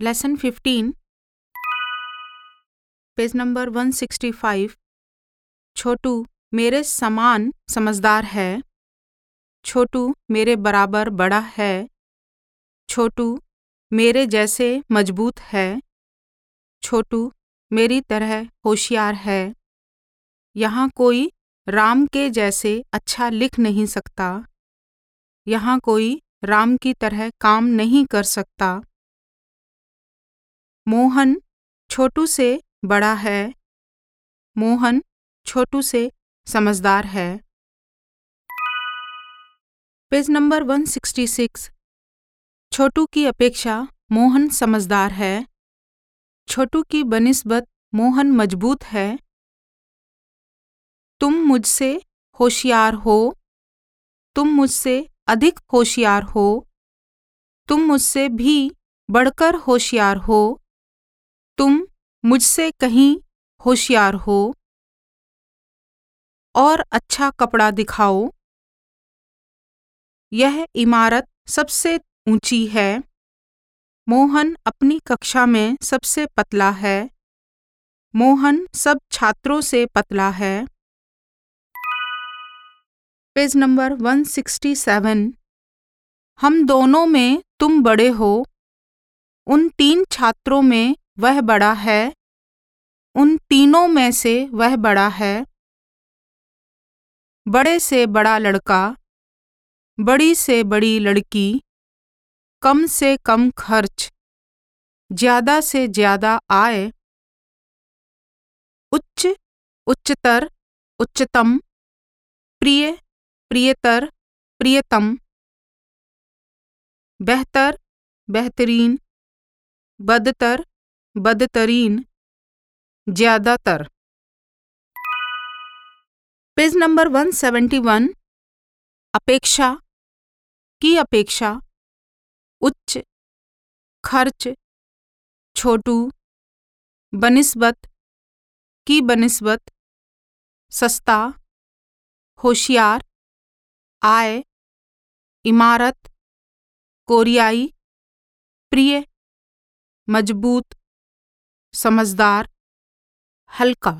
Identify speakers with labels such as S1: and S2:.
S1: Lesson 15 page number 165 छोटू मेरे समान समझदार है छोटू मेरे बराबर बड़ा है छोटू मेरे जैसे मज़बूत है छोटू मेरी तरह होशियार है यहाँ कोई राम के जैसे अच्छा लिख नहीं सकता। यहाँ कोई राम की तरह काम नहीं कर सकता। मोहन छोटू से बड़ा है। मोहन छोटू से समझदार है। पेज नंबर 166 छोटू की अपेक्षा मोहन समझदार है। छोटू की बनिस्बत मोहन मज़बूत है। तुम मुझसे होशियार हो। तुम मुझसे अधिक होशियार हो। तुम मुझसे भी बढ़कर होशियार हो। तुम मुझसे कहीं होशियार हो। और अच्छा कपड़ा दिखाओ। यह इमारत सबसे ऊँची है। मोहन अपनी कक्षा में सबसे पतला है। मोहन सब छात्रों से पतला है। पेज नंबर 167 हम दोनों में तुम बड़े हो। उन तीन छात्रों में वह बड़ा है। उन तीनों में से वह बड़ा है। बड़े से बड़ा लड़का, बड़ी से बड़ी लड़की, कम से कम खर्च, ज़्यादा से ज़्यादा आय, उच्च, उच्चतर, उच्चतम, प्रिय प्रियतर, प्रियतम। बेहतर, बेहतरीन। बदतर, बदतरीन। ज़्यादातर। पेज नंबर 171 अपेक्षा। की अपेक्षा? उच्च। खर्च। छोटू। बनिस्बत। की बनिस्बत? सस्ता। होशियार। आय इमारत कोरियाई प्रिय मज़बूत समझदार हल्का।